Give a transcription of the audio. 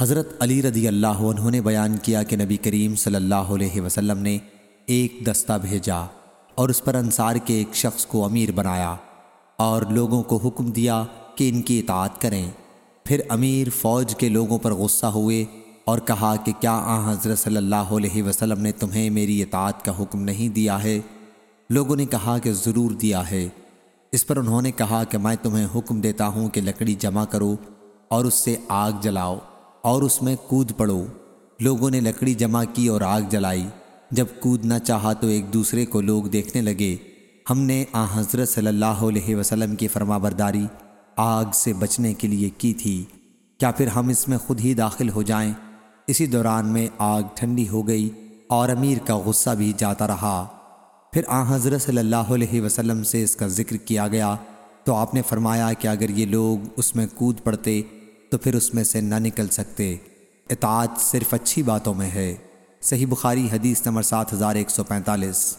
حضرت علی رضی اللہ عنہ نے بیان کیا کہ نبی کریم صلی اللہ علیہ وسلم نے ایک دستہ بھیجا اور اس پر انصار کے ایک شخص کو امیر بنایا اور لوگوں کو حکم دیا کہ ان کی اطاعت کریں۔ پھر امیر فوج کے لوگوں پر غصہ ہوئے اور کہا کہ کیا آ حضرت صلی اللہ علیہ وسلم نے تمہیں میری اطاعت کا حکم نہیں دیا ہے؟ لوگوں نے کہا کہ ضرور دیا ہے۔ اس پر انہوں نے کہا کہ میں تمہیں حکم دیتا ہوں کہ لکڑی جمع کرو اور اس سے آگ جلاؤ۔ اور اس میں کود پڑو۔ لوگوں نے لکڑی جمع کی اور آگ جلائی۔ جب کودنا چاہا تو ایک دوسرے کو لوگ دیکھنے لگے۔ ہم نے آ حضرت صلی اللہ علیہ وسلم کی فرما برداری آگ سے بچنے کے لیے کی تھی۔ کیا پھر ہم اس میں خود ہی داخل ہو جائیں؟ اسی دوران میں آگ ٹھنڈی ہو گئی اور امیر کا غصہ بھی جاتا رہا۔ پھر آ حضرت صلی اللہ علیہ وسلم سے اس کا ذکر کیا گیا۔ تو آپ نے فرمایا کہ اگر یہ لوگ اس میں کود پڑتے تو پھر اس میں سے نہ نکل سکتے۔ اطاعت صرف اچھی باتوں میں ہے۔ صحیح بخاری حدیث نمبر سات ہزار ایک سو پینتالیس۔